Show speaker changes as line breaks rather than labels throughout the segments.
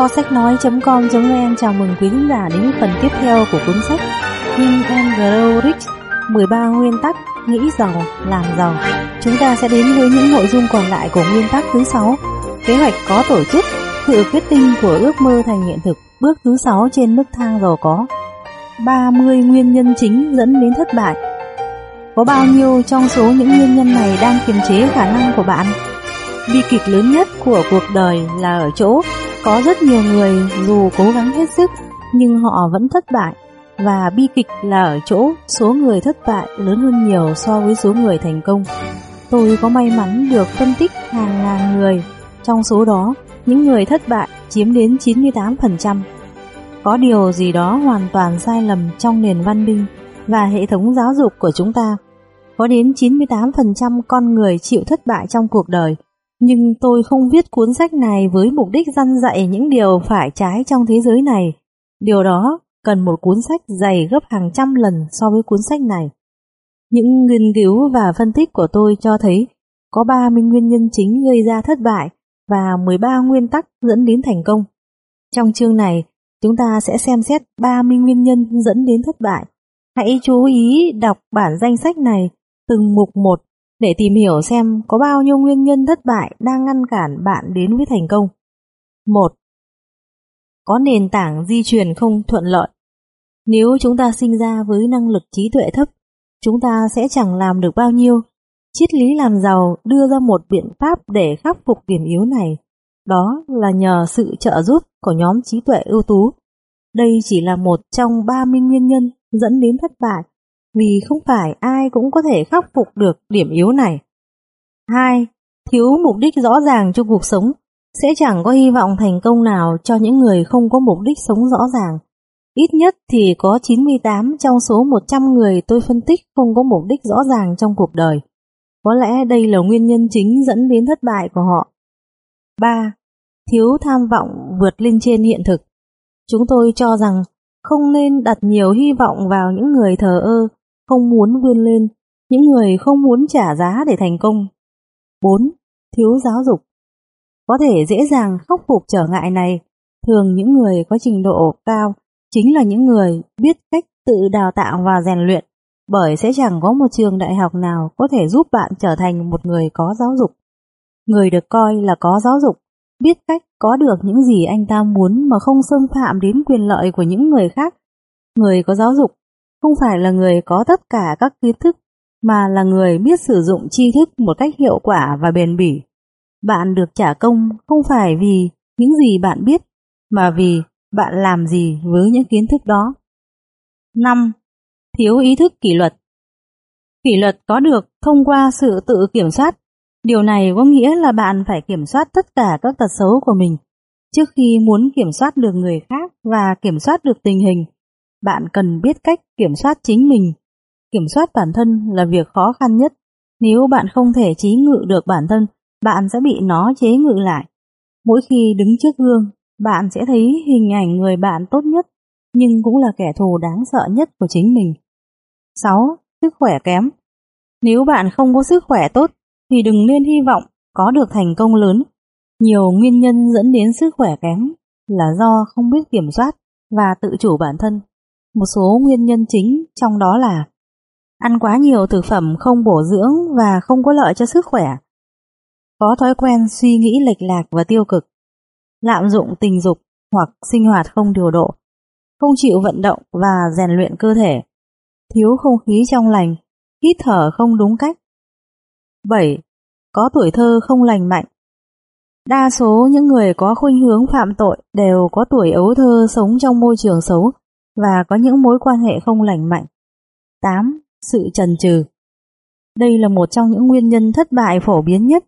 Kho sách nói.com.vn chào mừng quý khán giả đến phần tiếp theo của cuốn sách Think and Grow Rich 13 nguyên tắc nghĩ giàu, làm giàu. Chúng ta sẽ đến với những nội dung còn lại của nguyên tắc thứ 6, kế hoạch có tổ chức, sự kết tinh của ước mơ thành hiện thực, bước thứ 6 trên nấc thang giàu có. 30 nguyên nhân chính dẫn đến thất bại. Có bao nhiêu trong số những nguyên nhân này đang kiềm chế khả năng của bạn? Bi kịch lớn nhất của cuộc đời là ở chỗ có rất nhiều người dù cố gắng hết sức nhưng họ vẫn thất bại và bi kịch là ở chỗ số người thất bại lớn hơn nhiều so với số người thành công. Tôi có may mắn được phân tích hàng ngàn người, trong số đó những người thất bại chiếm đến 98%. Có điều gì đó hoàn toàn sai lầm trong nền văn minh và hệ thống giáo dục của chúng ta. Có đến 98% con người chịu thất bại trong cuộc đời nhưng tôi không viết cuốn sách này với mục đích răn dạy những điều phải trái trong thế giới này. Điều đó cần một cuốn sách dày gấp hàng trăm lần so với cuốn sách này. Những nghiên cứu và phân tích của tôi cho thấy có 30 nguyên nhân chính gây ra thất bại và 13 nguyên tắc dẫn đến thành công. Trong chương này, chúng ta sẽ xem xét 30 nguyên nhân dẫn đến thất bại. Hãy chú ý đọc bản danh sách này từng mục một để tìm hiểu xem có bao nhiêu nguyên nhân thất bại đang ngăn cản bạn đến với thành công. 1. Có nền tảng di truyền không thuận lợi. Nếu chúng ta sinh ra với năng lực trí tuệ thấp, chúng ta sẽ chẳng làm được bao nhiêu. Triết lý làm giàu đưa ra một biện pháp để khắc phục điểm yếu này. Đó là nhờ sự trợ giúp của nhóm trí tuệ ưu tú. Đây chỉ là một trong 30 nguyên nhân dẫn đến thất bại vì không phải ai cũng có thể khắc phục được điểm yếu này. 2. Thiếu mục đích rõ ràng cho cuộc sống sẽ chẳng có hy vọng thành công nào cho những người không có mục đích sống rõ ràng. Ít nhất thì có 98 trong số 100 người tôi phân tích không có mục đích rõ ràng trong cuộc đời. Có lẽ đây là nguyên nhân chính dẫn đến thất bại của họ. 3. Thiếu tham vọng vượt lên trên hiện thực. Chúng tôi cho rằng không nên đặt nhiều hy vọng vào những người thờ ơ không muốn vươn lên, những người không muốn trả giá để thành công. 4. Thiếu giáo dục Có thể dễ dàng khắc phục trở ngại này, thường những người có trình độ cao chính là những người biết cách tự đào tạo và rèn luyện, bởi sẽ chẳng có một trường đại học nào có thể giúp bạn trở thành một người có giáo dục. Người được coi là có giáo dục, biết cách có được những gì anh ta muốn mà không xâm phạm đến quyền lợi của những người khác. Người có giáo dục không phải là người có tất cả các kiến thức, mà là người biết sử dụng tri thức một cách hiệu quả và bền bỉ. Bạn được trả công không phải vì những gì bạn biết, mà vì bạn làm gì với những kiến thức đó. 5. Thiếu ý thức kỷ luật Kỷ luật có được thông qua sự tự kiểm soát. Điều này có nghĩa là bạn phải kiểm soát tất cả các tật xấu của mình trước khi muốn kiểm soát được người khác và kiểm soát được tình hình bạn cần biết cách kiểm soát chính mình. Kiểm soát bản thân là việc khó khăn nhất. Nếu bạn không thể trí ngự được bản thân, bạn sẽ bị nó chế ngự lại. Mỗi khi đứng trước gương, bạn sẽ thấy hình ảnh người bạn tốt nhất, nhưng cũng là kẻ thù đáng sợ nhất của chính mình. 6. Sức khỏe kém Nếu bạn không có sức khỏe tốt, thì đừng nên hy vọng có được thành công lớn. Nhiều nguyên nhân dẫn đến sức khỏe kém là do không biết kiểm soát và tự chủ bản thân. Một số nguyên nhân chính trong đó là ăn quá nhiều thực phẩm không bổ dưỡng và không có lợi cho sức khỏe, có thói quen suy nghĩ lệch lạc và tiêu cực, lạm dụng tình dục hoặc sinh hoạt không điều độ, không chịu vận động và rèn luyện cơ thể, thiếu không khí trong lành, hít thở không đúng cách. 7. Có tuổi thơ không lành mạnh Đa số những người có khuynh hướng phạm tội đều có tuổi ấu thơ sống trong môi trường xấu và có những mối quan hệ không lành mạnh. 8. Sự trần trừ Đây là một trong những nguyên nhân thất bại phổ biến nhất.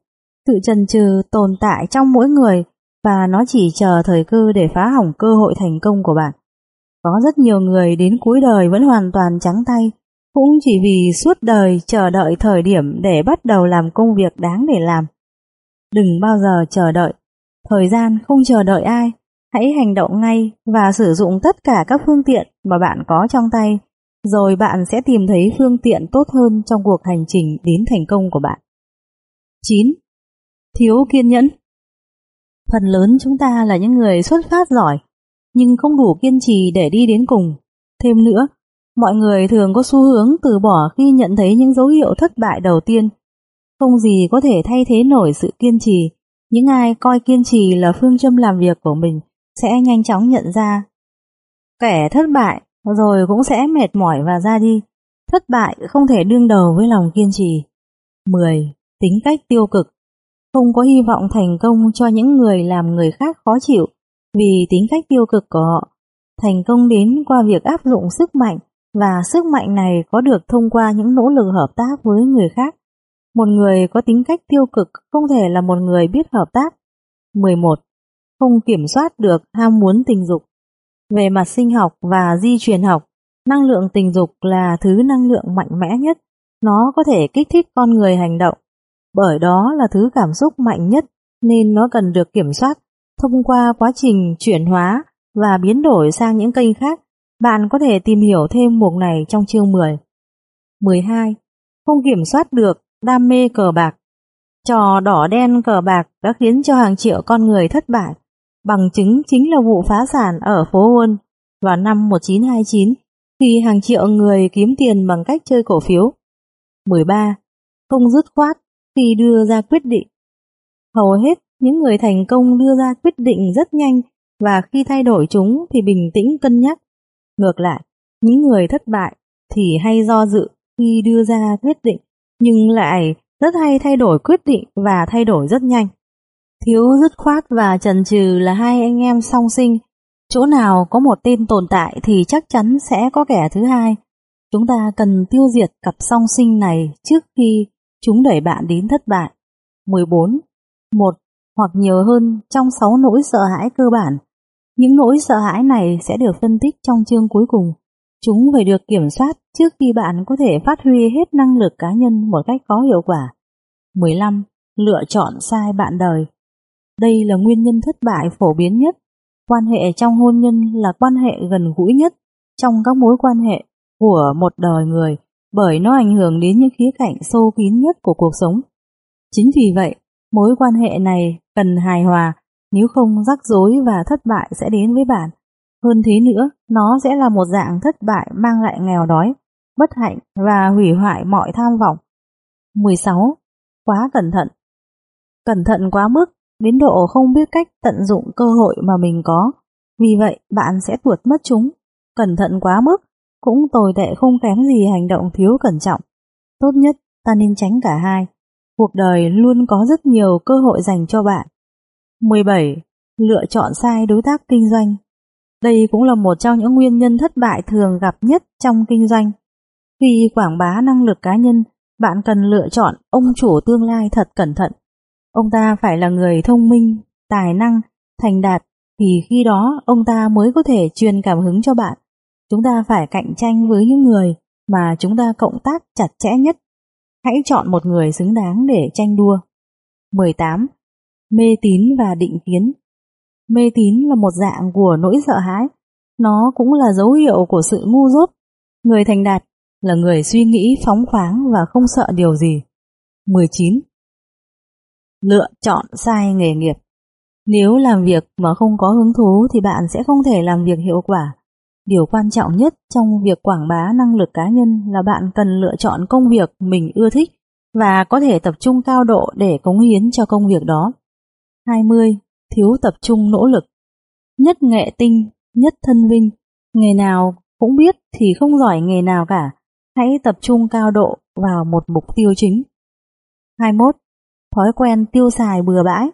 Sự trần trừ tồn tại trong mỗi người và nó chỉ chờ thời cơ để phá hỏng cơ hội thành công của bạn. Có rất nhiều người đến cuối đời vẫn hoàn toàn trắng tay, cũng chỉ vì suốt đời chờ đợi thời điểm để bắt đầu làm công việc đáng để làm. Đừng bao giờ chờ đợi, thời gian không chờ đợi ai, Hãy hành động ngay và sử dụng tất cả các phương tiện mà bạn có trong tay, rồi bạn sẽ tìm thấy phương tiện tốt hơn trong cuộc hành trình đến thành công của bạn. 9. Thiếu kiên nhẫn Phần lớn chúng ta là những người xuất phát giỏi, nhưng không đủ kiên trì để đi đến cùng. Thêm nữa, mọi người thường có xu hướng từ bỏ khi nhận thấy những dấu hiệu thất bại đầu tiên. Không gì có thể thay thế nổi sự kiên trì. Những ai coi kiên trì là phương châm làm việc của mình sẽ nhanh chóng nhận ra. Kẻ thất bại rồi cũng sẽ mệt mỏi và ra đi. Thất bại không thể đương đầu với lòng kiên trì. 10. Tính cách tiêu cực Không có hy vọng thành công cho những người làm người khác khó chịu vì tính cách tiêu cực của họ. Thành công đến qua việc áp dụng sức mạnh và sức mạnh này có được thông qua những nỗ lực hợp tác với người khác. Một người có tính cách tiêu cực không thể là một người biết hợp tác. 11. Không kiểm soát được ham muốn tình dục. Về mặt sinh học và di truyền học, năng lượng tình dục là thứ năng lượng mạnh mẽ nhất. Nó có thể kích thích con người hành động. Bởi đó là thứ cảm xúc mạnh nhất nên nó cần được kiểm soát thông qua quá trình chuyển hóa và biến đổi sang những kênh khác. Bạn có thể tìm hiểu thêm mục này trong chương 10. 12. Không kiểm soát được đam mê cờ bạc. Trò đỏ đen cờ bạc đã khiến cho hàng triệu con người thất bại. Bằng chứng chính là vụ phá sản ở phố Wall vào năm 1929 khi hàng triệu người kiếm tiền bằng cách chơi cổ phiếu. 13. Không dứt khoát khi đưa ra quyết định. Hầu hết những người thành công đưa ra quyết định rất nhanh và khi thay đổi chúng thì bình tĩnh cân nhắc. Ngược lại, những người thất bại thì hay do dự khi đưa ra quyết định nhưng lại rất hay thay đổi quyết định và thay đổi rất nhanh. Thiếu dứt khoát và trần trừ là hai anh em song sinh. Chỗ nào có một tên tồn tại thì chắc chắn sẽ có kẻ thứ hai. Chúng ta cần tiêu diệt cặp song sinh này trước khi chúng đẩy bạn đến thất bại. 14. Một hoặc nhiều hơn trong 6 nỗi sợ hãi cơ bản. Những nỗi sợ hãi này sẽ được phân tích trong chương cuối cùng. Chúng phải được kiểm soát trước khi bạn có thể phát huy hết năng lực cá nhân một cách có hiệu quả. 15. Lựa chọn sai bạn đời đây là nguyên nhân thất bại phổ biến nhất. Quan hệ trong hôn nhân là quan hệ gần gũi nhất trong các mối quan hệ của một đời người bởi nó ảnh hưởng đến những khía cạnh sâu kín nhất của cuộc sống. Chính vì vậy, mối quan hệ này cần hài hòa, nếu không rắc rối và thất bại sẽ đến với bạn. Hơn thế nữa, nó sẽ là một dạng thất bại mang lại nghèo đói, bất hạnh và hủy hoại mọi tham vọng. 16. Quá cẩn thận Cẩn thận quá mức, đến độ không biết cách tận dụng cơ hội mà mình có. Vì vậy, bạn sẽ tuột mất chúng. Cẩn thận quá mức, cũng tồi tệ không kém gì hành động thiếu cẩn trọng. Tốt nhất, ta nên tránh cả hai. Cuộc đời luôn có rất nhiều cơ hội dành cho bạn. 17. Lựa chọn sai đối tác kinh doanh đây cũng là một trong những nguyên nhân thất bại thường gặp nhất trong kinh doanh. Khi quảng bá năng lực cá nhân, bạn cần lựa chọn ông chủ tương lai thật cẩn thận. Ông ta phải là người thông minh, tài năng, thành đạt, thì khi đó ông ta mới có thể truyền cảm hứng cho bạn. Chúng ta phải cạnh tranh với những người mà chúng ta cộng tác chặt chẽ nhất. Hãy chọn một người xứng đáng để tranh đua. 18. Mê tín và định kiến Mê tín là một dạng của nỗi sợ hãi, nó cũng là dấu hiệu của sự ngu dốt. Người thành đạt là người suy nghĩ phóng khoáng và không sợ điều gì. 19. Lựa chọn sai nghề nghiệp Nếu làm việc mà không có hứng thú thì bạn sẽ không thể làm việc hiệu quả. Điều quan trọng nhất trong việc quảng bá năng lực cá nhân là bạn cần lựa chọn công việc mình ưa thích và có thể tập trung cao độ để cống hiến cho công việc đó. 20 thiếu tập trung nỗ lực. Nhất nghệ tinh, nhất thân vinh, nghề nào cũng biết thì không giỏi nghề nào cả, hãy tập trung cao độ vào một mục tiêu chính. 21. Thói quen tiêu xài bừa bãi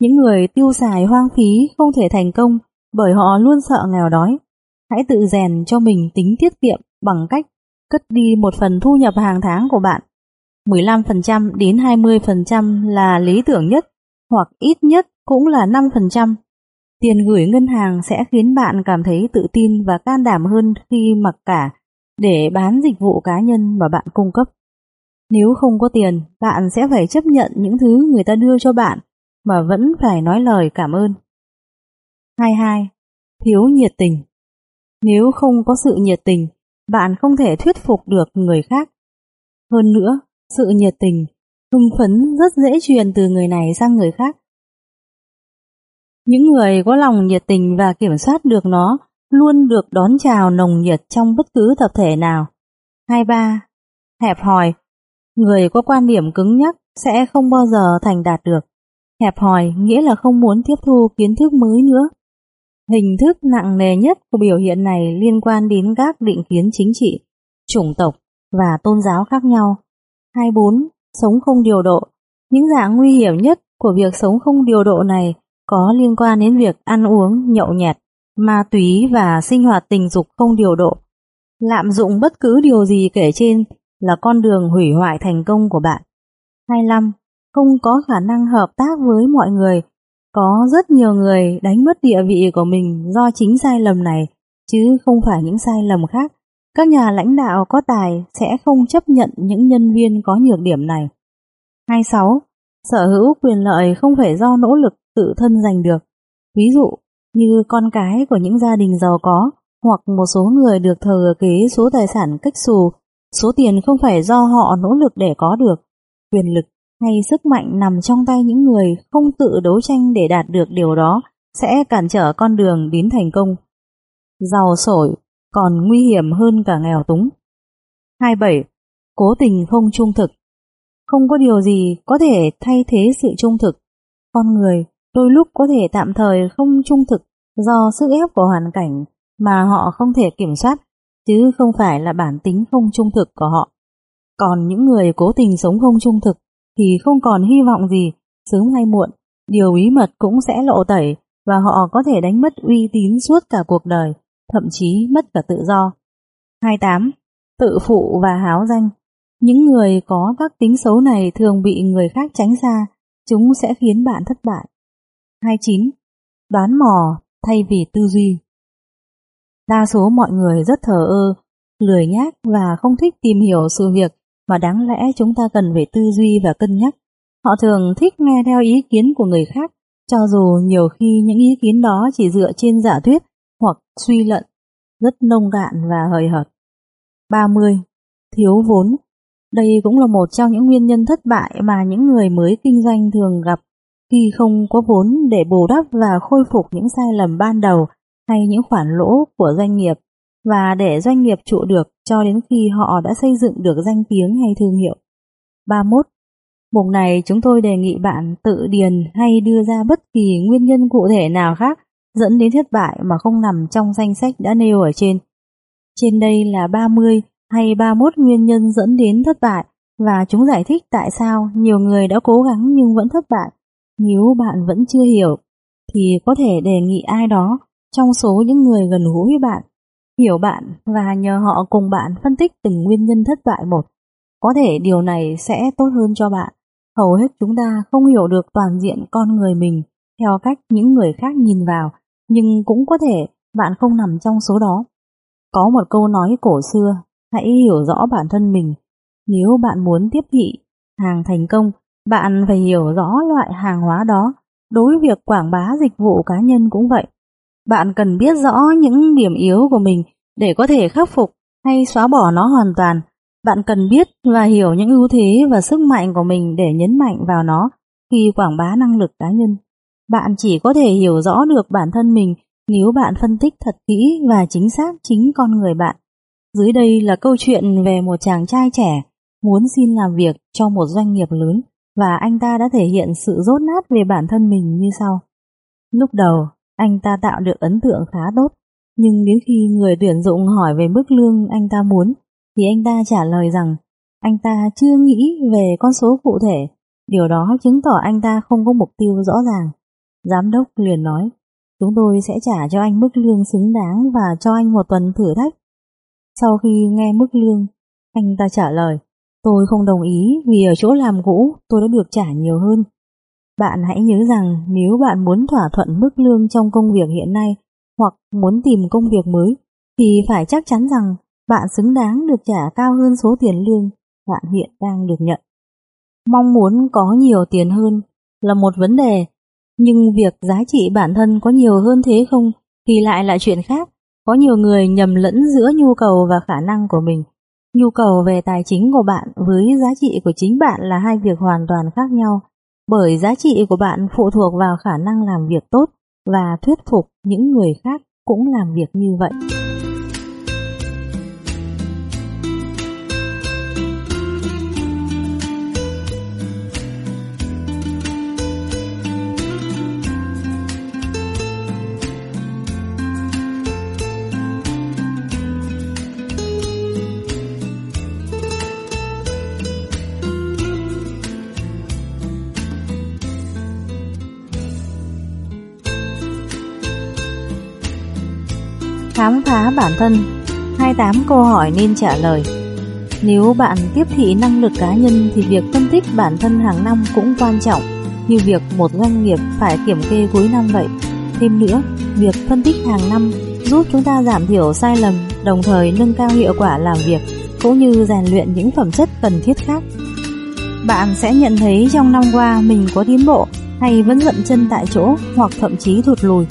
Những người tiêu xài hoang phí không thể thành công bởi họ luôn sợ nghèo đói. Hãy tự rèn cho mình tính tiết kiệm bằng cách cất đi một phần thu nhập hàng tháng của bạn. 15% đến 20% là lý tưởng nhất, hoặc ít nhất cũng là 5%. Tiền gửi ngân hàng sẽ khiến bạn cảm thấy tự tin và can đảm hơn khi mặc cả để bán dịch vụ cá nhân mà bạn cung cấp. Nếu không có tiền, bạn sẽ phải chấp nhận những thứ người ta đưa cho bạn mà vẫn phải nói lời cảm ơn. 22. Thiếu nhiệt tình Nếu không có sự nhiệt tình, bạn không thể thuyết phục được người khác. Hơn nữa, sự nhiệt tình, hưng phấn rất dễ truyền từ người này sang người khác. Những người có lòng nhiệt tình và kiểm soát được nó luôn được đón chào nồng nhiệt trong bất cứ tập thể nào. 23. Hẹp hòi Người có quan điểm cứng nhắc sẽ không bao giờ thành đạt được. Hẹp hòi nghĩa là không muốn tiếp thu kiến thức mới nữa. Hình thức nặng nề nhất của biểu hiện này liên quan đến các định kiến chính trị, chủng tộc và tôn giáo khác nhau. 24. Sống không điều độ Những dạng nguy hiểm nhất của việc sống không điều độ này có liên quan đến việc ăn uống, nhậu nhẹt, ma túy và sinh hoạt tình dục không điều độ. Lạm dụng bất cứ điều gì kể trên là con đường hủy hoại thành công của bạn. 25. Không có khả năng hợp tác với mọi người. Có rất nhiều người đánh mất địa vị của mình do chính sai lầm này, chứ không phải những sai lầm khác. Các nhà lãnh đạo có tài sẽ không chấp nhận những nhân viên có nhược điểm này. 26. Sở hữu quyền lợi không phải do nỗ lực tự thân giành được. Ví dụ như con cái của những gia đình giàu có hoặc một số người được thừa kế số tài sản cách xù, số tiền không phải do họ nỗ lực để có được. Quyền lực hay sức mạnh nằm trong tay những người không tự đấu tranh để đạt được điều đó sẽ cản trở con đường đến thành công. Giàu sổi còn nguy hiểm hơn cả nghèo túng. 27. Cố tình không trung thực Không có điều gì có thể thay thế sự trung thực. Con người đôi lúc có thể tạm thời không trung thực do sức ép của hoàn cảnh mà họ không thể kiểm soát, chứ không phải là bản tính không trung thực của họ. Còn những người cố tình sống không trung thực thì không còn hy vọng gì, sớm hay muộn, điều bí mật cũng sẽ lộ tẩy và họ có thể đánh mất uy tín suốt cả cuộc đời, thậm chí mất cả tự do. 28. Tự phụ và háo danh Những người có các tính xấu này thường bị người khác tránh xa, chúng sẽ khiến bạn thất bại. 29. Đoán mò thay vì tư duy Đa số mọi người rất thờ ơ, lười nhác và không thích tìm hiểu sự việc mà đáng lẽ chúng ta cần phải tư duy và cân nhắc. Họ thường thích nghe theo ý kiến của người khác, cho dù nhiều khi những ý kiến đó chỉ dựa trên giả thuyết hoặc suy luận, rất nông cạn và hời hợt. 30. Thiếu vốn Đây cũng là một trong những nguyên nhân thất bại mà những người mới kinh doanh thường gặp khi không có vốn để bù đắp và khôi phục những sai lầm ban đầu hay những khoản lỗ của doanh nghiệp và để doanh nghiệp trụ được cho đến khi họ đã xây dựng được danh tiếng hay thương hiệu. 31. Mục này chúng tôi đề nghị bạn tự điền hay đưa ra bất kỳ nguyên nhân cụ thể nào khác dẫn đến thất bại mà không nằm trong danh sách đã nêu ở trên. Trên đây là 30 hay 31 nguyên nhân dẫn đến thất bại và chúng giải thích tại sao nhiều người đã cố gắng nhưng vẫn thất bại. Nếu bạn vẫn chưa hiểu, thì có thể đề nghị ai đó trong số những người gần gũi với bạn hiểu bạn và nhờ họ cùng bạn phân tích từng nguyên nhân thất bại một. Có thể điều này sẽ tốt hơn cho bạn. Hầu hết chúng ta không hiểu được toàn diện con người mình theo cách những người khác nhìn vào, nhưng cũng có thể bạn không nằm trong số đó. Có một câu nói cổ xưa, hãy hiểu rõ bản thân mình. Nếu bạn muốn tiếp thị hàng thành công, bạn phải hiểu rõ loại hàng hóa đó. Đối với việc quảng bá dịch vụ cá nhân cũng vậy. Bạn cần biết rõ những điểm yếu của mình để có thể khắc phục hay xóa bỏ nó hoàn toàn. Bạn cần biết và hiểu những ưu thế và sức mạnh của mình để nhấn mạnh vào nó khi quảng bá năng lực cá nhân. Bạn chỉ có thể hiểu rõ được bản thân mình nếu bạn phân tích thật kỹ và chính xác chính con người bạn. Dưới đây là câu chuyện về một chàng trai trẻ muốn xin làm việc cho một doanh nghiệp lớn và anh ta đã thể hiện sự rốt nát về bản thân mình như sau. Lúc đầu, anh ta tạo được ấn tượng khá tốt, nhưng đến khi người tuyển dụng hỏi về mức lương anh ta muốn, thì anh ta trả lời rằng anh ta chưa nghĩ về con số cụ thể, điều đó chứng tỏ anh ta không có mục tiêu rõ ràng. Giám đốc liền nói, chúng tôi sẽ trả cho anh mức lương xứng đáng và cho anh một tuần thử thách. Sau khi nghe mức lương, anh ta trả lời, tôi không đồng ý vì ở chỗ làm cũ tôi đã được trả nhiều hơn. Bạn hãy nhớ rằng nếu bạn muốn thỏa thuận mức lương trong công việc hiện nay hoặc muốn tìm công việc mới thì phải chắc chắn rằng bạn xứng đáng được trả cao hơn số tiền lương bạn hiện đang được nhận. Mong muốn có nhiều tiền hơn là một vấn đề, nhưng việc giá trị bản thân có nhiều hơn thế không thì lại là chuyện khác. Có nhiều người nhầm lẫn giữa nhu cầu và khả năng của mình. Nhu cầu về tài chính của bạn với giá trị của chính bạn là hai việc hoàn toàn khác nhau bởi giá trị của bạn phụ thuộc vào khả năng làm việc tốt và thuyết phục những người khác cũng làm việc như vậy. Khám phá bản thân 28 câu hỏi nên trả lời Nếu bạn tiếp thị năng lực cá nhân thì việc phân tích bản thân hàng năm cũng quan trọng như việc một doanh nghiệp phải kiểm kê cuối năm vậy. Thêm nữa, việc phân tích hàng năm giúp chúng ta giảm thiểu sai lầm, đồng thời nâng cao hiệu quả làm việc, cũng như rèn luyện những phẩm chất cần thiết khác. Bạn sẽ nhận thấy trong năm qua mình có tiến bộ hay vẫn dậm chân tại chỗ hoặc thậm chí thụt lùi.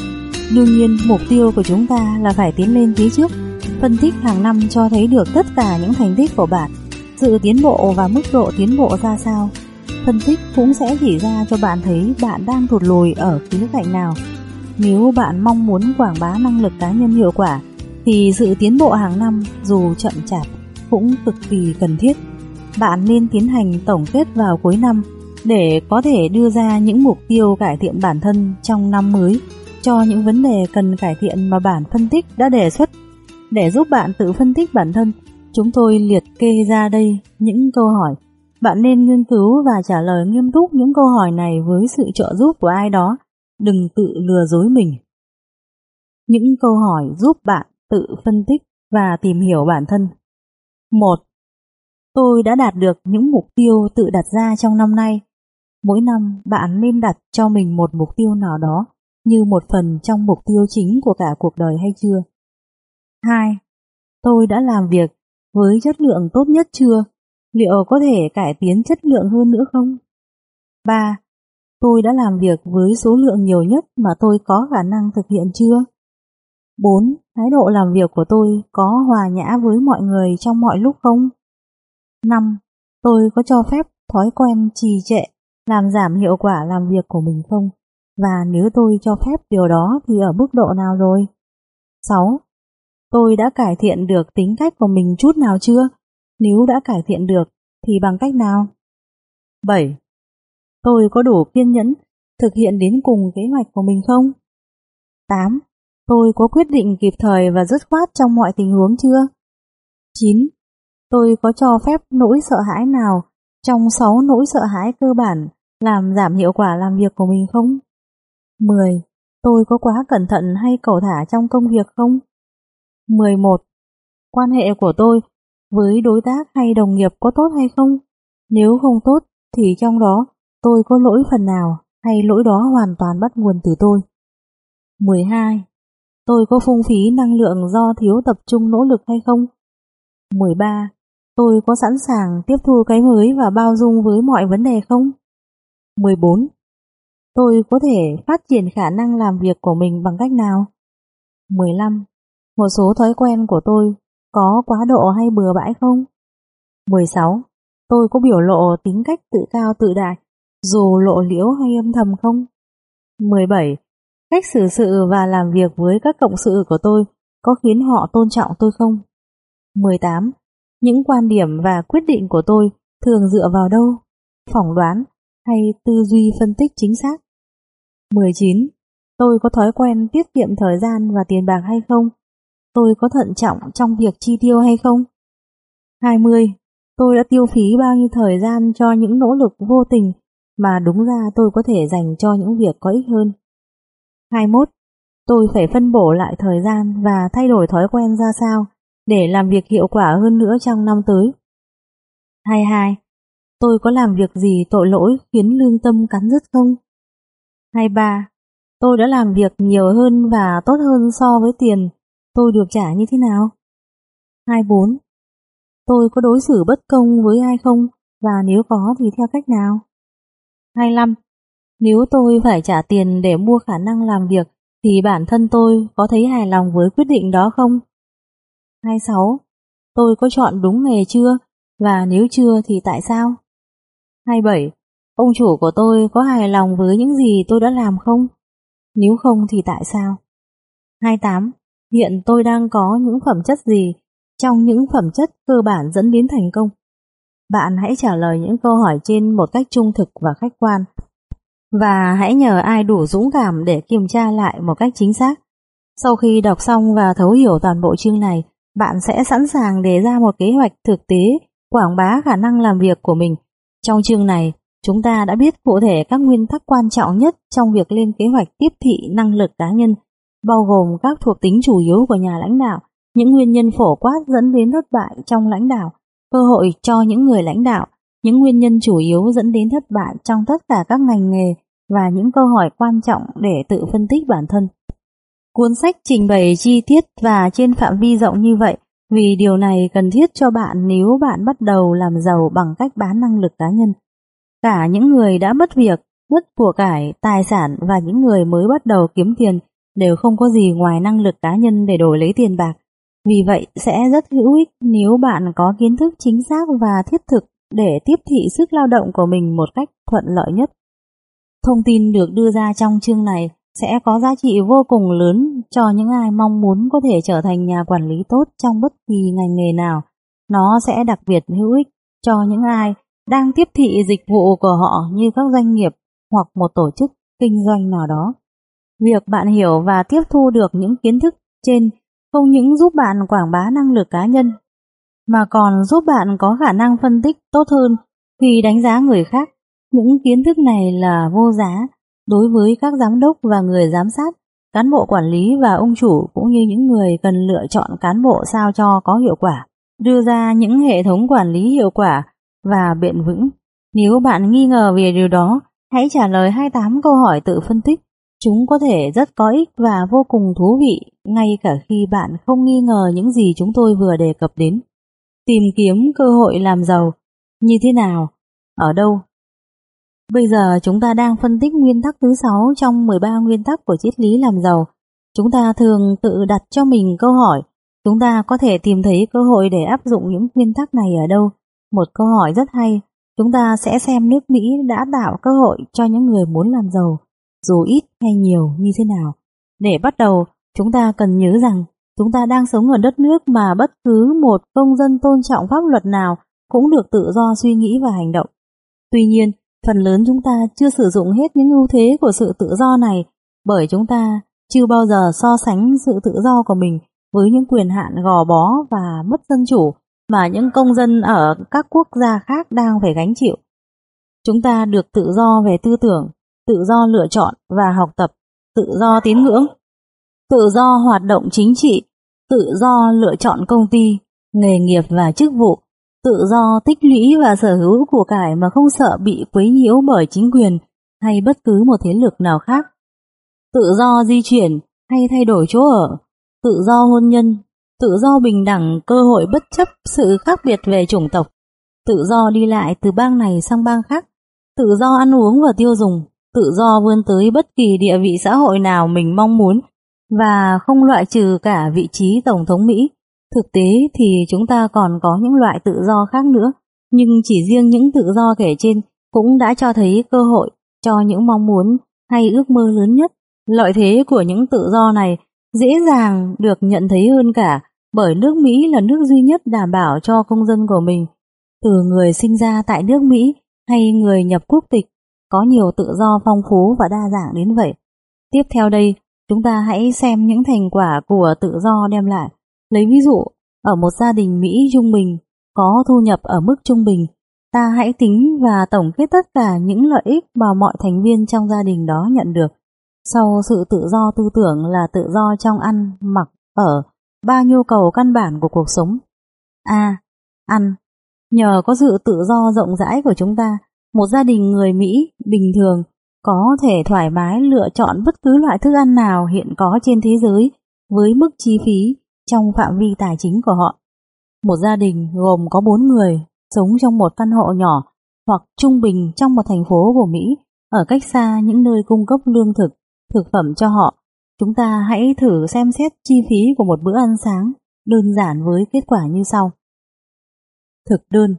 Đương nhiên, mục tiêu của chúng ta là phải tiến lên phía trước. Phân tích hàng năm cho thấy được tất cả những thành tích của bạn, sự tiến bộ và mức độ tiến bộ ra sao. Phân tích cũng sẽ chỉ ra cho bạn thấy bạn đang thụt lùi ở khía cạnh nào. Nếu bạn mong muốn quảng bá năng lực cá nhân hiệu quả, thì sự tiến bộ hàng năm dù chậm chạp cũng cực kỳ cần thiết. Bạn nên tiến hành tổng kết vào cuối năm để có thể đưa ra những mục tiêu cải thiện bản thân trong năm mới cho những vấn đề cần cải thiện mà bản phân tích đã đề xuất. Để giúp bạn tự phân tích bản thân, chúng tôi liệt kê ra đây những câu hỏi. Bạn nên nghiên cứu và trả lời nghiêm túc những câu hỏi này với sự trợ giúp của ai đó. Đừng tự lừa dối mình. Những câu hỏi giúp bạn tự phân tích và tìm hiểu bản thân. 1. Tôi đã đạt được những mục tiêu tự đặt ra trong năm nay. Mỗi năm bạn nên đặt cho mình một mục tiêu nào đó như một phần trong mục tiêu chính của cả cuộc đời hay chưa? 2. Tôi đã làm việc với chất lượng tốt nhất chưa? Liệu có thể cải tiến chất lượng hơn nữa không? 3. Tôi đã làm việc với số lượng nhiều nhất mà tôi có khả năng thực hiện chưa? 4. Thái độ làm việc của tôi có hòa nhã với mọi người trong mọi lúc không? 5. Tôi có cho phép thói quen trì trệ, làm giảm hiệu quả làm việc của mình không? Và nếu tôi cho phép điều đó thì ở mức độ nào rồi? 6. Tôi đã cải thiện được tính cách của mình chút nào chưa? Nếu đã cải thiện được, thì bằng cách nào? 7. Tôi có đủ kiên nhẫn thực hiện đến cùng kế hoạch của mình không? 8. Tôi có quyết định kịp thời và dứt khoát trong mọi tình huống chưa? 9. Tôi có cho phép nỗi sợ hãi nào trong 6 nỗi sợ hãi cơ bản làm giảm hiệu quả làm việc của mình không? 10. Tôi có quá cẩn thận hay cầu thả trong công việc không? 11. Quan hệ của tôi với đối tác hay đồng nghiệp có tốt hay không? Nếu không tốt thì trong đó tôi có lỗi phần nào hay lỗi đó hoàn toàn bắt nguồn từ tôi? 12. Tôi có phung phí năng lượng do thiếu tập trung nỗ lực hay không? 13. Tôi có sẵn sàng tiếp thu cái mới và bao dung với mọi vấn đề không? 14. Tôi có thể phát triển khả năng làm việc của mình bằng cách nào? 15. Một số thói quen của tôi có quá độ hay bừa bãi không? 16. Tôi có biểu lộ tính cách tự cao tự đại, dù lộ liễu hay âm thầm không? 17. Cách xử sự và làm việc với các cộng sự của tôi có khiến họ tôn trọng tôi không? 18. Những quan điểm và quyết định của tôi thường dựa vào đâu? Phỏng đoán hay tư duy phân tích chính xác? 19. Tôi có thói quen tiết kiệm thời gian và tiền bạc hay không? Tôi có thận trọng trong việc chi tiêu hay không? 20. Tôi đã tiêu phí bao nhiêu thời gian cho những nỗ lực vô tình mà đúng ra tôi có thể dành cho những việc có ích hơn? 21. Tôi phải phân bổ lại thời gian và thay đổi thói quen ra sao để làm việc hiệu quả hơn nữa trong năm tới. 22. Tôi có làm việc gì tội lỗi khiến lương tâm cắn rứt không? 23. Tôi đã làm việc nhiều hơn và tốt hơn so với tiền, tôi được trả như thế nào? 24. Tôi có đối xử bất công với ai không và nếu có thì theo cách nào? 25. Nếu tôi phải trả tiền để mua khả năng làm việc thì bản thân tôi có thấy hài lòng với quyết định đó không? 26. Tôi có chọn đúng nghề chưa? Và nếu chưa thì tại sao? 27. Ông chủ của tôi có hài lòng với những gì tôi đã làm không? Nếu không thì tại sao? 28. Hiện tôi đang có những phẩm chất gì trong những phẩm chất cơ bản dẫn đến thành công? Bạn hãy trả lời những câu hỏi trên một cách trung thực và khách quan. Và hãy nhờ ai đủ dũng cảm để kiểm tra lại một cách chính xác. Sau khi đọc xong và thấu hiểu toàn bộ chương này, bạn sẽ sẵn sàng đề ra một kế hoạch thực tế quảng bá khả năng làm việc của mình. Trong chương này, chúng ta đã biết cụ thể các nguyên tắc quan trọng nhất trong việc lên kế hoạch tiếp thị năng lực cá nhân, bao gồm các thuộc tính chủ yếu của nhà lãnh đạo, những nguyên nhân phổ quát dẫn đến thất bại trong lãnh đạo, cơ hội cho những người lãnh đạo, những nguyên nhân chủ yếu dẫn đến thất bại trong tất cả các ngành nghề và những câu hỏi quan trọng để tự phân tích bản thân. Cuốn sách trình bày chi tiết và trên phạm vi rộng như vậy vì điều này cần thiết cho bạn nếu bạn bắt đầu làm giàu bằng cách bán năng lực cá nhân. Cả những người đã mất việc, mất của cải, tài sản và những người mới bắt đầu kiếm tiền đều không có gì ngoài năng lực cá nhân để đổi lấy tiền bạc. Vì vậy sẽ rất hữu ích nếu bạn có kiến thức chính xác và thiết thực để tiếp thị sức lao động của mình một cách thuận lợi nhất. Thông tin được đưa ra trong chương này sẽ có giá trị vô cùng lớn cho những ai mong muốn có thể trở thành nhà quản lý tốt trong bất kỳ ngành nghề nào. Nó sẽ đặc biệt hữu ích cho những ai đang tiếp thị dịch vụ của họ như các doanh nghiệp hoặc một tổ chức kinh doanh nào đó. Việc bạn hiểu và tiếp thu được những kiến thức trên không những giúp bạn quảng bá năng lực cá nhân, mà còn giúp bạn có khả năng phân tích tốt hơn khi đánh giá người khác. Những kiến thức này là vô giá đối với các giám đốc và người giám sát, cán bộ quản lý và ông chủ cũng như những người cần lựa chọn cán bộ sao cho có hiệu quả, đưa ra những hệ thống quản lý hiệu quả và bền vững. Nếu bạn nghi ngờ về điều đó, hãy trả lời 28 câu hỏi tự phân tích. Chúng có thể rất có ích và vô cùng thú vị, ngay cả khi bạn không nghi ngờ những gì chúng tôi vừa đề cập đến. Tìm kiếm cơ hội làm giàu như thế nào, ở đâu Bây giờ chúng ta đang phân tích nguyên tắc thứ 6 trong 13 nguyên tắc của triết lý làm giàu. Chúng ta thường tự đặt cho mình câu hỏi, chúng ta có thể tìm thấy cơ hội để áp dụng những nguyên tắc này ở đâu? Một câu hỏi rất hay, chúng ta sẽ xem nước Mỹ đã tạo cơ hội cho những người muốn làm giàu, dù ít hay nhiều như thế nào. Để bắt đầu, chúng ta cần nhớ rằng chúng ta đang sống ở đất nước mà bất cứ một công dân tôn trọng pháp luật nào cũng được tự do suy nghĩ và hành động. Tuy nhiên, Phần lớn chúng ta chưa sử dụng hết những ưu thế của sự tự do này bởi chúng ta chưa bao giờ so sánh sự tự do của mình với những quyền hạn gò bó và mất dân chủ mà những công dân ở các quốc gia khác đang phải gánh chịu. Chúng ta được tự do về tư tưởng, tự do lựa chọn và học tập, tự do tín ngưỡng, tự do hoạt động chính trị, tự do lựa chọn công ty, nghề nghiệp và chức vụ, tự do tích lũy và sở hữu của cải mà không sợ bị quấy nhiễu bởi chính quyền hay bất cứ một thế lực nào khác. Tự do di chuyển hay thay đổi chỗ ở, tự do hôn nhân, tự do bình đẳng cơ hội bất chấp sự khác biệt về chủng tộc, tự do đi lại từ bang này sang bang khác, tự do ăn uống và tiêu dùng, tự do vươn tới bất kỳ địa vị xã hội nào mình mong muốn và không loại trừ cả vị trí Tổng thống Mỹ. Thực tế thì chúng ta còn có những loại tự do khác nữa, nhưng chỉ riêng những tự do kể trên cũng đã cho thấy cơ hội cho những mong muốn hay ước mơ lớn nhất. Lợi thế của những tự do này dễ dàng được nhận thấy hơn cả bởi nước Mỹ là nước duy nhất đảm bảo cho công dân của mình. Từ người sinh ra tại nước Mỹ hay người nhập quốc tịch có nhiều tự do phong phú và đa dạng đến vậy. Tiếp theo đây, chúng ta hãy xem những thành quả của tự do đem lại. Lấy ví dụ, ở một gia đình Mỹ trung bình có thu nhập ở mức trung bình, ta hãy tính và tổng kết tất cả những lợi ích mà mọi thành viên trong gia đình đó nhận được. Sau sự tự do tư tưởng là tự do trong ăn, mặc, ở, ba nhu cầu căn bản của cuộc sống. A. ăn. Nhờ có sự tự do rộng rãi của chúng ta, một gia đình người Mỹ bình thường có thể thoải mái lựa chọn bất cứ loại thức ăn nào hiện có trên thế giới với mức chi phí trong phạm vi tài chính của họ. Một gia đình gồm có bốn người sống trong một căn hộ nhỏ hoặc trung bình trong một thành phố của Mỹ ở cách xa những nơi cung cấp lương thực, thực phẩm cho họ. Chúng ta hãy thử xem xét chi phí của một bữa ăn sáng đơn giản với kết quả như sau. Thực đơn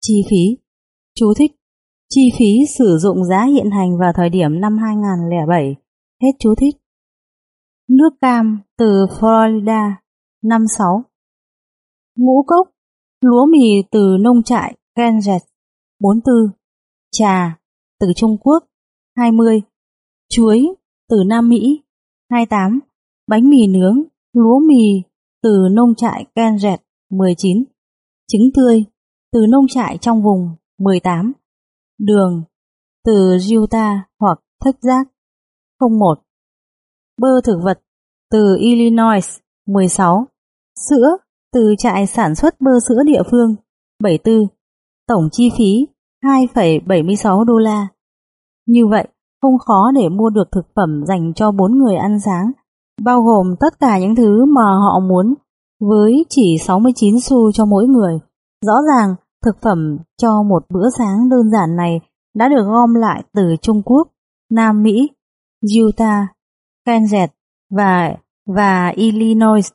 Chi phí Chú thích Chi phí sử dụng giá hiện hành vào thời điểm năm 2007 Hết chú thích. Nước cam từ Florida năm sáu. Ngũ cốc, lúa mì từ nông trại Genjet 44 Trà từ Trung Quốc 20 Chuối từ Nam Mỹ 28 Bánh mì nướng, lúa mì từ nông trại Genjet 19 Trứng tươi từ nông trại trong vùng 18 Đường từ Utah hoặc Thách Giác 01 Bơ thực vật từ Illinois 16 Sữa từ trại sản xuất bơ sữa địa phương 74 Tổng chi phí 2,76 đô la Như vậy không khó để mua được thực phẩm dành cho 4 người ăn sáng bao gồm tất cả những thứ mà họ muốn với chỉ 69 xu cho mỗi người. Rõ ràng thực phẩm cho một bữa sáng đơn giản này đã được gom lại từ Trung Quốc, Nam Mỹ, Utah, Kansas và và Illinois.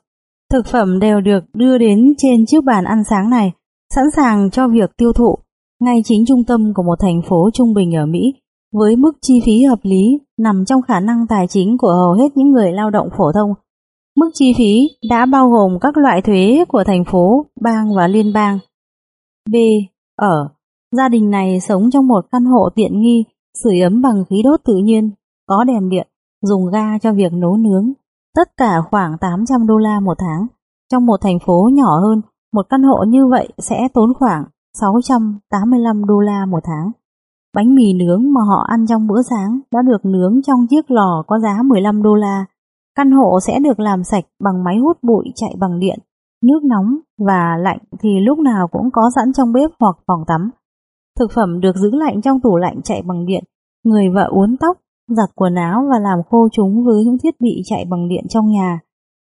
Thực phẩm đều được đưa đến trên chiếc bàn ăn sáng này, sẵn sàng cho việc tiêu thụ, ngay chính trung tâm của một thành phố trung bình ở Mỹ, với mức chi phí hợp lý nằm trong khả năng tài chính của hầu hết những người lao động phổ thông. Mức chi phí đã bao gồm các loại thuế của thành phố, bang và liên bang. B. Ở Gia đình này sống trong một căn hộ tiện nghi, sưởi ấm bằng khí đốt tự nhiên, có đèn điện, dùng ga cho việc nấu nướng. Tất cả khoảng 800 đô la một tháng. Trong một thành phố nhỏ hơn, một căn hộ như vậy sẽ tốn khoảng 685 đô la một tháng. Bánh mì nướng mà họ ăn trong bữa sáng đã được nướng trong chiếc lò có giá 15 đô la. Căn hộ sẽ được làm sạch bằng máy hút bụi chạy bằng điện. Nước nóng và lạnh thì lúc nào cũng có sẵn trong bếp hoặc phòng tắm. Thực phẩm được giữ lạnh trong tủ lạnh chạy bằng điện. Người vợ uốn tóc, giặt quần áo và làm khô chúng với những thiết bị chạy bằng điện trong nhà.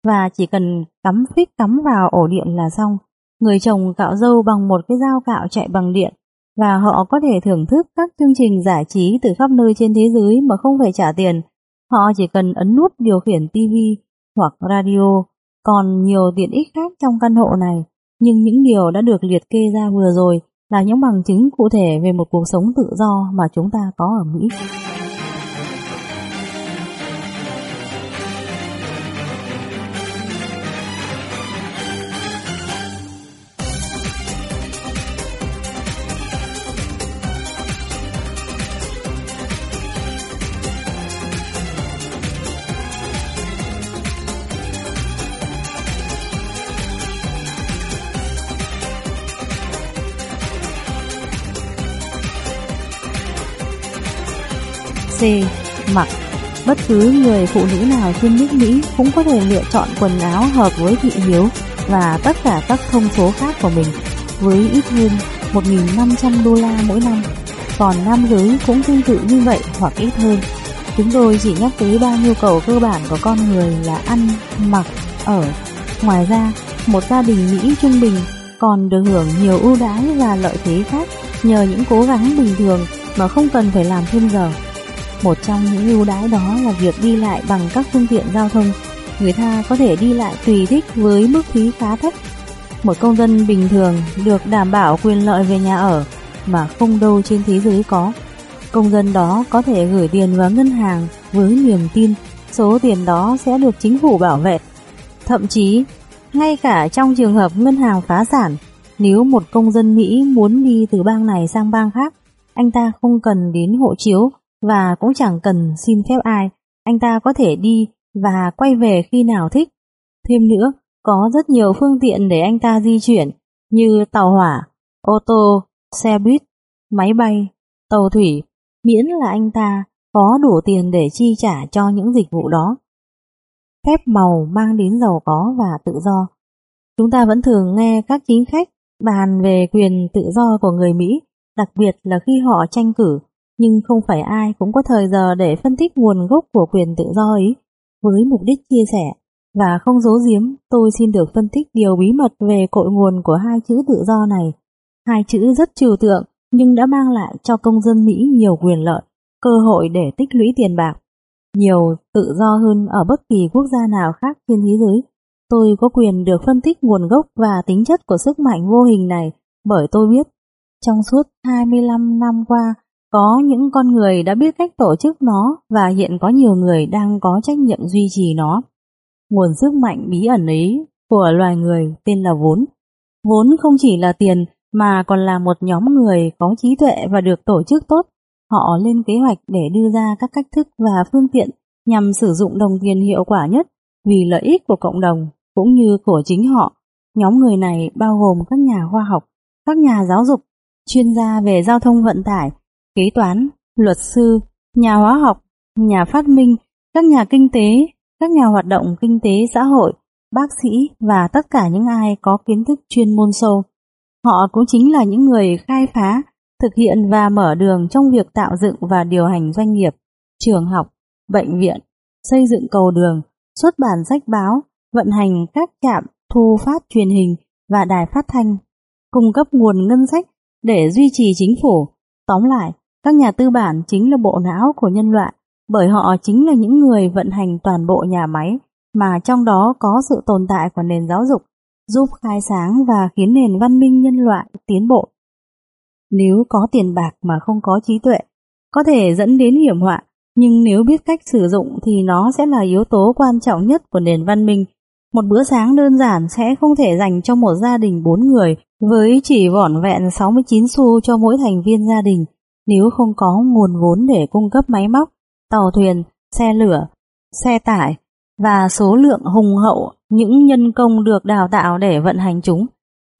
Và chỉ cần cắm phích cắm vào ổ điện là xong. Người chồng cạo râu bằng một cái dao cạo chạy bằng điện và họ có thể thưởng thức các chương trình giải trí từ khắp nơi trên thế giới mà không phải trả tiền. Họ chỉ cần ấn nút điều khiển TV hoặc radio, còn nhiều tiện ích khác trong căn hộ này. Nhưng những điều đã được liệt kê ra vừa rồi là những bằng chứng cụ thể về một cuộc sống tự do mà chúng ta có ở Mỹ. Dê, Mặc Bất cứ người phụ nữ nào trên nước Mỹ cũng có thể lựa chọn quần áo hợp với thị hiếu và tất cả các thông số khác của mình với ít hơn 1.500 đô la mỗi năm. Còn nam giới cũng tương tự như vậy hoặc ít hơn. Chúng tôi chỉ nhắc tới ba nhu cầu cơ bản của con người là ăn, mặc, ở. Ngoài ra, một gia đình Mỹ trung bình còn được hưởng nhiều ưu đãi và lợi thế khác nhờ những cố gắng bình thường mà không cần phải làm thêm giờ. Một trong những ưu đãi đó là việc đi lại bằng các phương tiện giao thông. Người ta có thể đi lại tùy thích với mức phí khá thấp. Một công dân bình thường được đảm bảo quyền lợi về nhà ở mà không đâu trên thế giới có. Công dân đó có thể gửi tiền vào ngân hàng với niềm tin số tiền đó sẽ được chính phủ bảo vệ. Thậm chí, ngay cả trong trường hợp ngân hàng phá sản, nếu một công dân Mỹ muốn đi từ bang này sang bang khác, anh ta không cần đến hộ chiếu và cũng chẳng cần xin phép ai, anh ta có thể đi và quay về khi nào thích. Thêm nữa, có rất nhiều phương tiện để anh ta di chuyển như tàu hỏa, ô tô, xe buýt, máy bay, tàu thủy, miễn là anh ta có đủ tiền để chi trả cho những dịch vụ đó. Phép màu mang đến giàu có và tự do. Chúng ta vẫn thường nghe các chính khách bàn về quyền tự do của người Mỹ, đặc biệt là khi họ tranh cử nhưng không phải ai cũng có thời giờ để phân tích nguồn gốc của quyền tự do ấy. Với mục đích chia sẻ và không giấu giếm, tôi xin được phân tích điều bí mật về cội nguồn của hai chữ tự do này. Hai chữ rất trừu tượng nhưng đã mang lại cho công dân Mỹ nhiều quyền lợi, cơ hội để tích lũy tiền bạc. Nhiều tự do hơn ở bất kỳ quốc gia nào khác trên thế giới. Tôi có quyền được phân tích nguồn gốc và tính chất của sức mạnh vô hình này bởi tôi biết trong suốt 25 năm qua có những con người đã biết cách tổ chức nó và hiện có nhiều người đang có trách nhiệm duy trì nó. Nguồn sức mạnh bí ẩn ấy của loài người tên là vốn. Vốn không chỉ là tiền mà còn là một nhóm người có trí tuệ và được tổ chức tốt. Họ lên kế hoạch để đưa ra các cách thức và phương tiện nhằm sử dụng đồng tiền hiệu quả nhất vì lợi ích của cộng đồng cũng như của chính họ. Nhóm người này bao gồm các nhà khoa học, các nhà giáo dục, chuyên gia về giao thông vận tải, kế toán, luật sư, nhà hóa học, nhà phát minh, các nhà kinh tế, các nhà hoạt động kinh tế xã hội, bác sĩ và tất cả những ai có kiến thức chuyên môn sâu. Họ cũng chính là những người khai phá, thực hiện và mở đường trong việc tạo dựng và điều hành doanh nghiệp, trường học, bệnh viện, xây dựng cầu đường, xuất bản sách báo, vận hành các trạm thu phát truyền hình và đài phát thanh, cung cấp nguồn ngân sách để duy trì chính phủ. Tóm lại, các nhà tư bản chính là bộ não của nhân loại, bởi họ chính là những người vận hành toàn bộ nhà máy, mà trong đó có sự tồn tại của nền giáo dục, giúp khai sáng và khiến nền văn minh nhân loại tiến bộ. Nếu có tiền bạc mà không có trí tuệ, có thể dẫn đến hiểm họa, nhưng nếu biết cách sử dụng thì nó sẽ là yếu tố quan trọng nhất của nền văn minh. Một bữa sáng đơn giản sẽ không thể dành cho một gia đình bốn người với chỉ vỏn vẹn 69 xu cho mỗi thành viên gia đình nếu không có nguồn vốn để cung cấp máy móc, tàu thuyền, xe lửa, xe tải và số lượng hùng hậu những nhân công được đào tạo để vận hành chúng.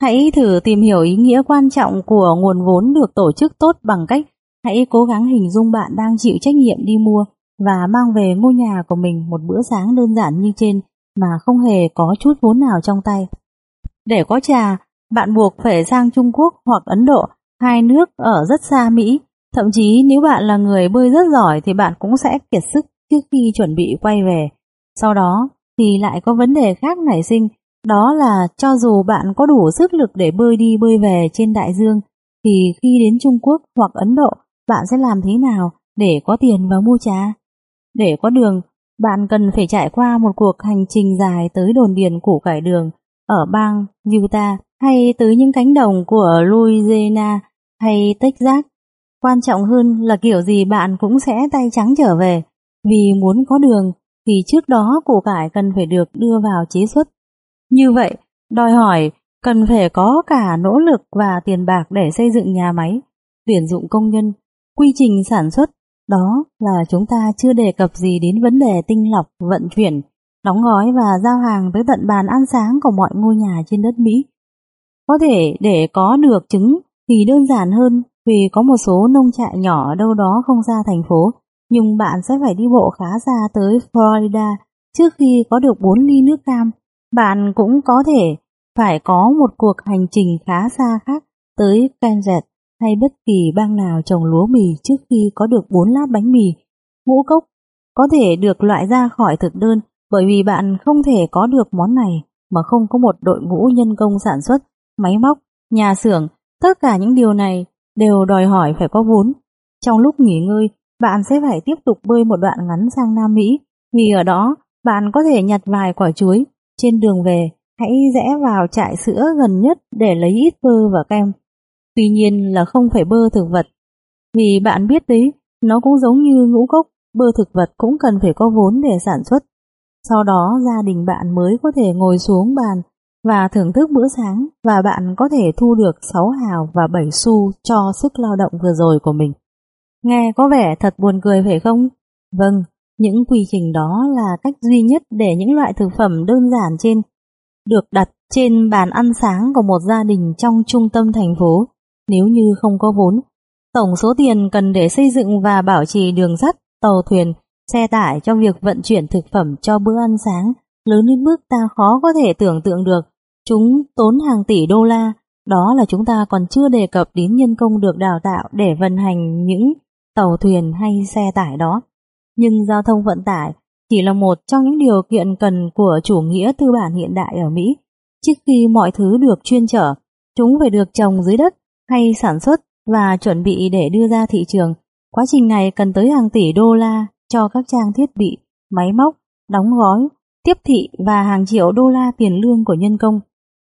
Hãy thử tìm hiểu ý nghĩa quan trọng của nguồn vốn được tổ chức tốt bằng cách hãy cố gắng hình dung bạn đang chịu trách nhiệm đi mua và mang về ngôi nhà của mình một bữa sáng đơn giản như trên mà không hề có chút vốn nào trong tay. Để có trà, bạn buộc phải sang Trung Quốc hoặc Ấn Độ, hai nước ở rất xa Mỹ. Thậm chí nếu bạn là người bơi rất giỏi thì bạn cũng sẽ kiệt sức trước khi chuẩn bị quay về. Sau đó thì lại có vấn đề khác nảy sinh, đó là cho dù bạn có đủ sức lực để bơi đi bơi về trên đại dương, thì khi đến Trung Quốc hoặc Ấn Độ, bạn sẽ làm thế nào để có tiền và mua trà? Để có đường, bạn cần phải trải qua một cuộc hành trình dài tới đồn điền củ cải đường ở bang Utah hay tới những cánh đồng của Louisiana hay Texas. Quan trọng hơn là kiểu gì bạn cũng sẽ tay trắng trở về, vì muốn có đường thì trước đó củ cải cần phải được đưa vào chế xuất. Như vậy, đòi hỏi cần phải có cả nỗ lực và tiền bạc để xây dựng nhà máy, tuyển dụng công nhân, quy trình sản xuất. Đó là chúng ta chưa đề cập gì đến vấn đề tinh lọc, vận chuyển, đóng gói và giao hàng tới tận bàn ăn sáng của mọi ngôi nhà trên đất Mỹ. Có thể để có được trứng thì đơn giản hơn vì có một số nông trại nhỏ đâu đó không ra thành phố, nhưng bạn sẽ phải đi bộ khá xa tới Florida trước khi có được 4 ly nước cam. Bạn cũng có thể phải có một cuộc hành trình khá xa khác tới Kansas hay bất kỳ bang nào trồng lúa mì trước khi có được 4 lát bánh mì. Ngũ cốc có thể được loại ra khỏi thực đơn bởi vì bạn không thể có được món này mà không có một đội ngũ nhân công sản xuất, máy móc, nhà xưởng, tất cả những điều này đều đòi hỏi phải có vốn. Trong lúc nghỉ ngơi, bạn sẽ phải tiếp tục bơi một đoạn ngắn sang Nam Mỹ, vì ở đó bạn có thể nhặt vài quả chuối. Trên đường về, hãy rẽ vào trại sữa gần nhất để lấy ít bơ và kem. Tuy nhiên là không phải bơ thực vật, vì bạn biết đấy, nó cũng giống như ngũ cốc, bơ thực vật cũng cần phải có vốn để sản xuất. Sau đó gia đình bạn mới có thể ngồi xuống bàn và thưởng thức bữa sáng và bạn có thể thu được 6 hào và 7 xu cho sức lao động vừa rồi của mình. Nghe có vẻ thật buồn cười phải không? Vâng, những quy trình đó là cách duy nhất để những loại thực phẩm đơn giản trên được đặt trên bàn ăn sáng của một gia đình trong trung tâm thành phố. Nếu như không có vốn, tổng số tiền cần để xây dựng và bảo trì đường sắt, tàu thuyền, xe tải cho việc vận chuyển thực phẩm cho bữa ăn sáng lớn đến mức ta khó có thể tưởng tượng được. Chúng tốn hàng tỷ đô la, đó là chúng ta còn chưa đề cập đến nhân công được đào tạo để vận hành những tàu thuyền hay xe tải đó. Nhưng giao thông vận tải chỉ là một trong những điều kiện cần của chủ nghĩa tư bản hiện đại ở Mỹ. Trước khi mọi thứ được chuyên trở, chúng phải được trồng dưới đất hay sản xuất và chuẩn bị để đưa ra thị trường. Quá trình này cần tới hàng tỷ đô la cho các trang thiết bị, máy móc, đóng gói, tiếp thị và hàng triệu đô la tiền lương của nhân công.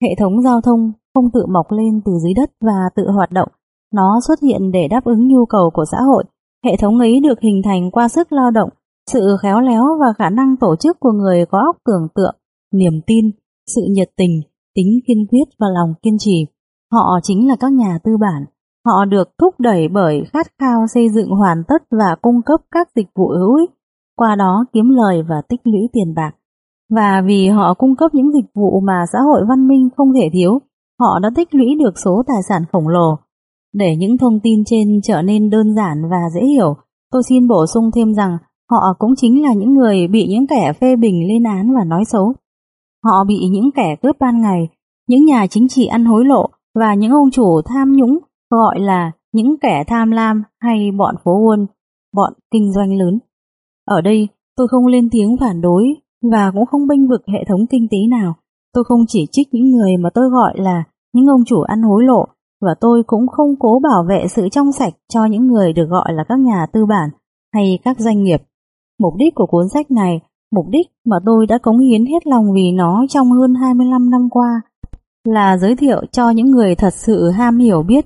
Hệ thống giao thông không tự mọc lên từ dưới đất và tự hoạt động Nó xuất hiện để đáp ứng nhu cầu của xã hội. Hệ thống ấy được hình thành qua sức lao động, sự khéo léo và khả năng tổ chức của người có óc tưởng tượng, niềm tin, sự nhiệt tình, tính kiên quyết và lòng kiên trì. Họ chính là các nhà tư bản. Họ được thúc đẩy bởi khát khao xây dựng hoàn tất và cung cấp các dịch vụ hữu ích, qua đó kiếm lời và tích lũy tiền bạc. Và vì họ cung cấp những dịch vụ mà xã hội văn minh không thể thiếu, họ đã tích lũy được số tài sản khổng lồ. Để những thông tin trên trở nên đơn giản và dễ hiểu, tôi xin bổ sung thêm rằng họ cũng chính là những người bị những kẻ phê bình lên án và nói xấu. Họ bị những kẻ cướp ban ngày, những nhà chính trị ăn hối lộ và những ông chủ tham nhũng gọi là những kẻ tham lam hay bọn phố buôn, bọn kinh doanh lớn. Ở đây tôi không lên tiếng phản đối và cũng không bênh vực hệ thống kinh tế nào. Tôi không chỉ trích những người mà tôi gọi là những ông chủ ăn hối lộ và tôi cũng không cố bảo vệ sự trong sạch cho những người được gọi là các nhà tư bản hay các doanh nghiệp. Mục đích của cuốn sách này, mục đích mà tôi đã cống hiến hết lòng vì nó trong hơn 25 năm qua, là giới thiệu cho những người thật sự ham hiểu biết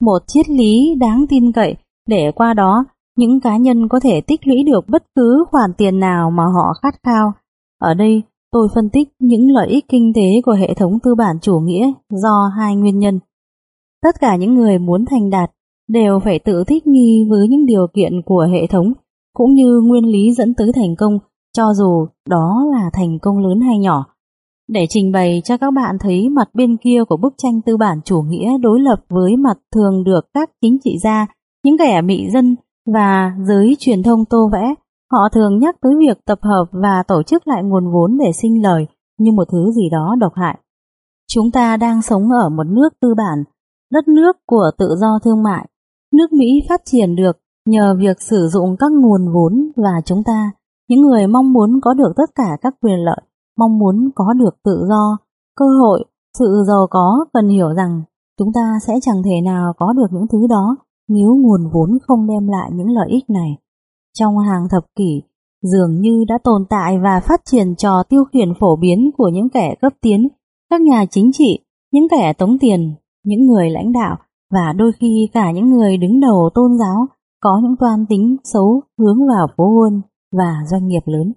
một triết lý đáng tin cậy để qua đó những cá nhân có thể tích lũy được bất cứ khoản tiền nào mà họ khát khao. Ở đây, tôi phân tích những lợi ích kinh tế của hệ thống tư bản chủ nghĩa do hai nguyên nhân. Tất cả những người muốn thành đạt đều phải tự thích nghi với những điều kiện của hệ thống cũng như nguyên lý dẫn tới thành công cho dù đó là thành công lớn hay nhỏ. Để trình bày cho các bạn thấy mặt bên kia của bức tranh tư bản chủ nghĩa đối lập với mặt thường được các chính trị gia, những kẻ mị dân và giới truyền thông tô vẽ, họ thường nhắc tới việc tập hợp và tổ chức lại nguồn vốn để sinh lời như một thứ gì đó độc hại. Chúng ta đang sống ở một nước tư bản, đất nước của tự do thương mại. Nước Mỹ phát triển được nhờ việc sử dụng các nguồn vốn và chúng ta, những người mong muốn có được tất cả các quyền lợi, mong muốn có được tự do, cơ hội, sự giàu có cần hiểu rằng chúng ta sẽ chẳng thể nào có được những thứ đó nếu nguồn vốn không đem lại những lợi ích này. Trong hàng thập kỷ, dường như đã tồn tại và phát triển trò tiêu khiển phổ biến của những kẻ cấp tiến, các nhà chính trị, những kẻ tống tiền, những người lãnh đạo và đôi khi cả những người đứng đầu tôn giáo có những toan tính xấu hướng vào phố buôn và doanh nghiệp lớn.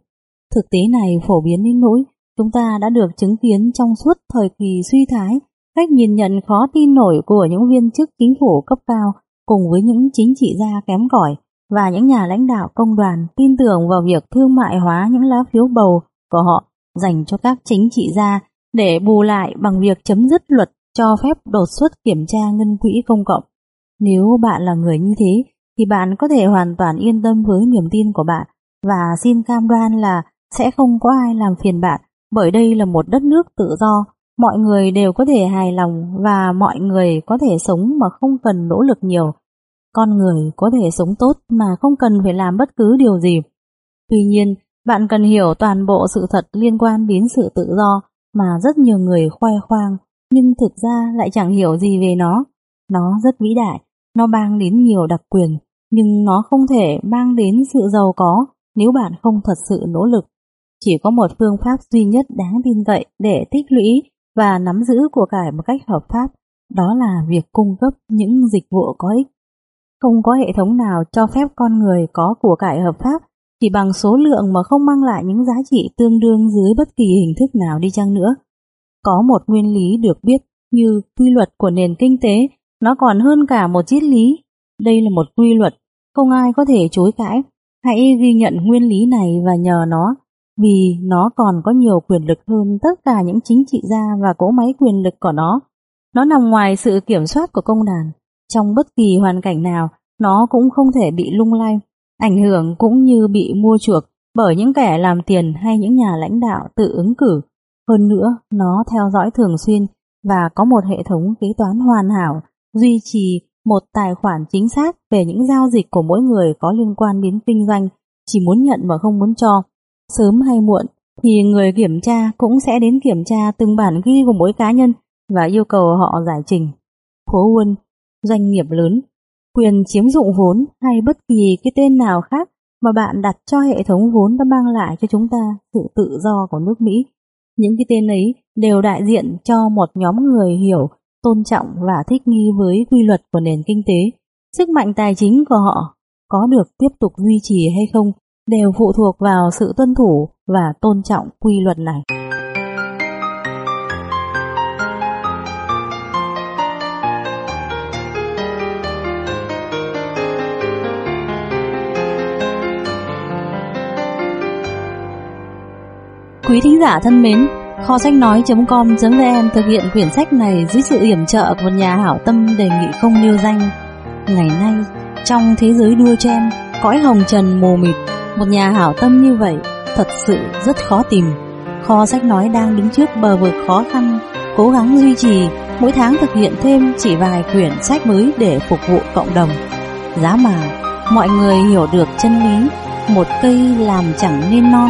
Thực tế này phổ biến đến nỗi chúng ta đã được chứng kiến trong suốt thời kỳ suy thái cách nhìn nhận khó tin nổi của những viên chức chính phủ cấp cao cùng với những chính trị gia kém cỏi và những nhà lãnh đạo công đoàn tin tưởng vào việc thương mại hóa những lá phiếu bầu của họ dành cho các chính trị gia để bù lại bằng việc chấm dứt luật cho phép đột xuất kiểm tra ngân quỹ công cộng. Nếu bạn là người như thế, thì bạn có thể hoàn toàn yên tâm với niềm tin của bạn và xin cam đoan là sẽ không có ai làm phiền bạn bởi đây là một đất nước tự do, mọi người đều có thể hài lòng và mọi người có thể sống mà không cần nỗ lực nhiều. Con người có thể sống tốt mà không cần phải làm bất cứ điều gì. Tuy nhiên, bạn cần hiểu toàn bộ sự thật liên quan đến sự tự do mà rất nhiều người khoe khoang, nhưng thực ra lại chẳng hiểu gì về nó. Nó rất vĩ đại, nó mang đến nhiều đặc quyền, nhưng nó không thể mang đến sự giàu có nếu bạn không thật sự nỗ lực. Chỉ có một phương pháp duy nhất đáng tin cậy để tích lũy và nắm giữ của cải một cách hợp pháp, đó là việc cung cấp những dịch vụ có ích. Không có hệ thống nào cho phép con người có của cải hợp pháp chỉ bằng số lượng mà không mang lại những giá trị tương đương dưới bất kỳ hình thức nào đi chăng nữa. Có một nguyên lý được biết như quy luật của nền kinh tế, nó còn hơn cả một triết lý. Đây là một quy luật, không ai có thể chối cãi. Hãy ghi nhận nguyên lý này và nhờ nó vì nó còn có nhiều quyền lực hơn tất cả những chính trị gia và cỗ máy quyền lực của nó. Nó nằm ngoài sự kiểm soát của công đàn. Trong bất kỳ hoàn cảnh nào, nó cũng không thể bị lung lay, ảnh hưởng cũng như bị mua chuộc bởi những kẻ làm tiền hay những nhà lãnh đạo tự ứng cử. Hơn nữa, nó theo dõi thường xuyên và có một hệ thống kế toán hoàn hảo, duy trì một tài khoản chính xác về những giao dịch của mỗi người có liên quan đến kinh doanh, chỉ muốn nhận mà không muốn cho Sớm hay muộn thì người kiểm tra cũng sẽ đến kiểm tra từng bản ghi của mỗi cá nhân và yêu cầu họ giải trình. Phố Quân doanh nghiệp lớn, quyền chiếm dụng vốn hay bất kỳ cái tên nào khác mà bạn đặt cho hệ thống vốn đã mang lại cho chúng ta sự tự do của nước Mỹ. Những cái tên ấy đều đại diện cho một nhóm người hiểu tôn trọng và thích nghi với quy luật của nền kinh tế. Sức mạnh tài chính của họ có được tiếp tục duy trì hay không đều phụ thuộc vào sự tuân thủ và tôn trọng quy luật này. Quý thính giả thân mến, kho sách nói.com.vn thực hiện quyển sách này dưới sự yểm trợ của một nhà hảo tâm đề nghị không nêu danh. Ngày nay, trong thế giới đua chen, cõi hồng trần mồ mịt, một nhà hảo tâm như vậy thật sự rất khó tìm. Kho sách nói đang đứng trước bờ vực khó khăn, cố gắng duy trì, mỗi tháng thực hiện thêm chỉ vài quyển sách mới để phục vụ cộng đồng. Giá mà, mọi người hiểu được chân lý, một cây làm chẳng nên non,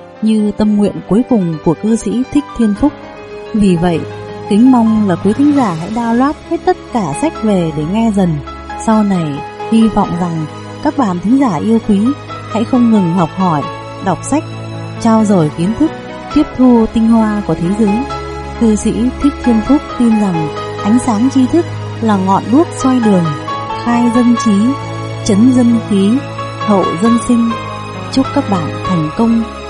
như tâm nguyện cuối cùng của cư sĩ Thích Thiên Phúc. Vì vậy, kính mong là quý thính giả hãy download hết tất cả sách về để nghe dần. Sau này, hy vọng rằng các bạn thính giả yêu quý hãy không ngừng học hỏi, đọc sách, trao dồi kiến thức, tiếp thu tinh hoa của thế giới. Cư sĩ Thích Thiên Phúc tin rằng ánh sáng tri thức là ngọn đuốc xoay đường, khai dân trí, chấn dân khí, hậu dân sinh. Chúc các bạn thành công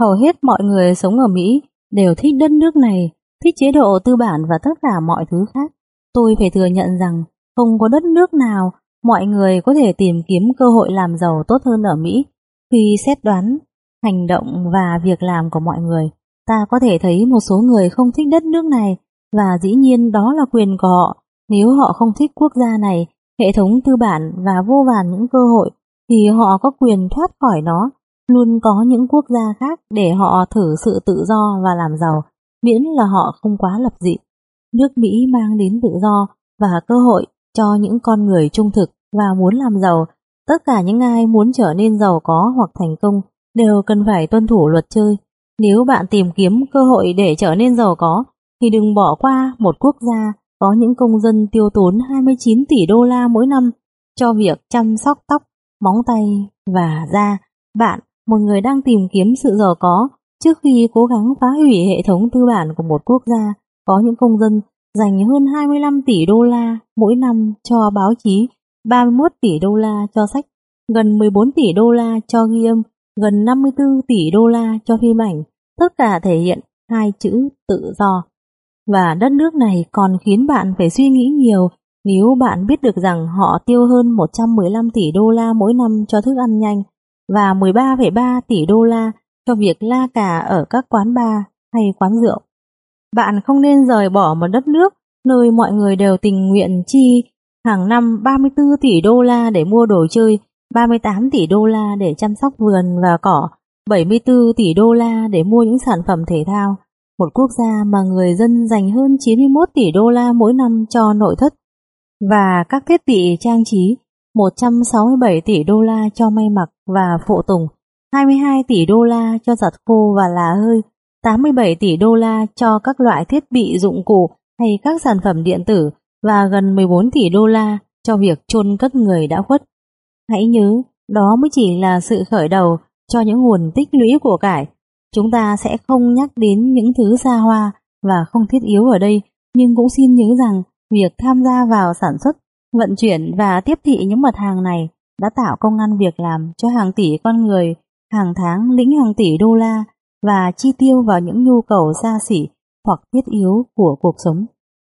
Hầu hết mọi người sống ở Mỹ đều thích đất nước này, thích chế độ tư bản và tất cả mọi thứ khác. Tôi phải thừa nhận rằng không có đất nước nào mọi người có thể tìm kiếm cơ hội làm giàu tốt hơn ở Mỹ. Khi xét đoán, hành động và việc làm của mọi người, ta có thể thấy một số người không thích đất nước này và dĩ nhiên đó là quyền của họ. Nếu họ không thích quốc gia này, hệ thống tư bản và vô vàn những cơ hội thì họ có quyền thoát khỏi nó Luôn có những quốc gia khác để họ thử sự tự do và làm giàu, miễn là họ không quá lập dị. Nước Mỹ mang đến tự do và cơ hội cho những con người trung thực và muốn làm giàu. Tất cả những ai muốn trở nên giàu có hoặc thành công đều cần phải tuân thủ luật chơi. Nếu bạn tìm kiếm cơ hội để trở nên giàu có, thì đừng bỏ qua một quốc gia có những công dân tiêu tốn 29 tỷ đô la mỗi năm cho việc chăm sóc tóc, móng tay và da. Bạn một người đang tìm kiếm sự giàu có. Trước khi cố gắng phá hủy hệ thống tư bản của một quốc gia có những công dân dành hơn 25 tỷ đô la mỗi năm cho báo chí, 31 tỷ đô la cho sách, gần 14 tỷ đô la cho ghi âm, gần 54 tỷ đô la cho phim ảnh, tất cả thể hiện hai chữ tự do. Và đất nước này còn khiến bạn phải suy nghĩ nhiều nếu bạn biết được rằng họ tiêu hơn 115 tỷ đô la mỗi năm cho thức ăn nhanh, và 13,3 tỷ đô la cho việc la cà ở các quán bar hay quán rượu. Bạn không nên rời bỏ một đất nước nơi mọi người đều tình nguyện chi hàng năm 34 tỷ đô la để mua đồ chơi, 38 tỷ đô la để chăm sóc vườn và cỏ, 74 tỷ đô la để mua những sản phẩm thể thao. Một quốc gia mà người dân dành hơn 91 tỷ đô la mỗi năm cho nội thất và các thiết bị trang trí 167 tỷ đô la cho may mặc và phụ tùng, 22 tỷ đô la cho giặt khô và lá hơi, 87 tỷ đô la cho các loại thiết bị dụng cụ hay các sản phẩm điện tử và gần 14 tỷ đô la cho việc chôn cất người đã khuất. Hãy nhớ, đó mới chỉ là sự khởi đầu cho những nguồn tích lũy của cải. Chúng ta sẽ không nhắc đến những thứ xa hoa và không thiết yếu ở đây, nhưng cũng xin nhớ rằng việc tham gia vào sản xuất, vận chuyển và tiếp thị những mặt hàng này đã tạo công ăn việc làm cho hàng tỷ con người hàng tháng lĩnh hàng tỷ đô la và chi tiêu vào những nhu cầu xa xỉ hoặc thiết yếu của cuộc sống.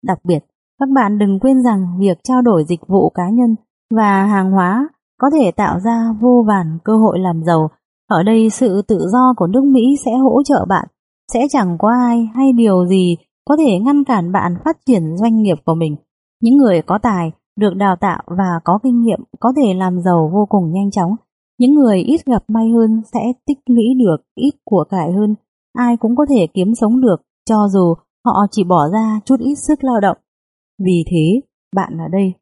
Đặc biệt, các bạn đừng quên rằng việc trao đổi dịch vụ cá nhân và hàng hóa có thể tạo ra vô vàn cơ hội làm giàu. Ở đây sự tự do của nước Mỹ sẽ hỗ trợ bạn, sẽ chẳng có ai hay điều gì có thể ngăn cản bạn phát triển doanh nghiệp của mình. Những người có tài, được đào tạo và có kinh nghiệm có thể làm giàu vô cùng nhanh chóng. Những người ít gặp may hơn sẽ tích lũy được ít của cải hơn. Ai cũng có thể kiếm sống được cho dù họ chỉ bỏ ra chút ít sức lao động. Vì thế, bạn ở đây.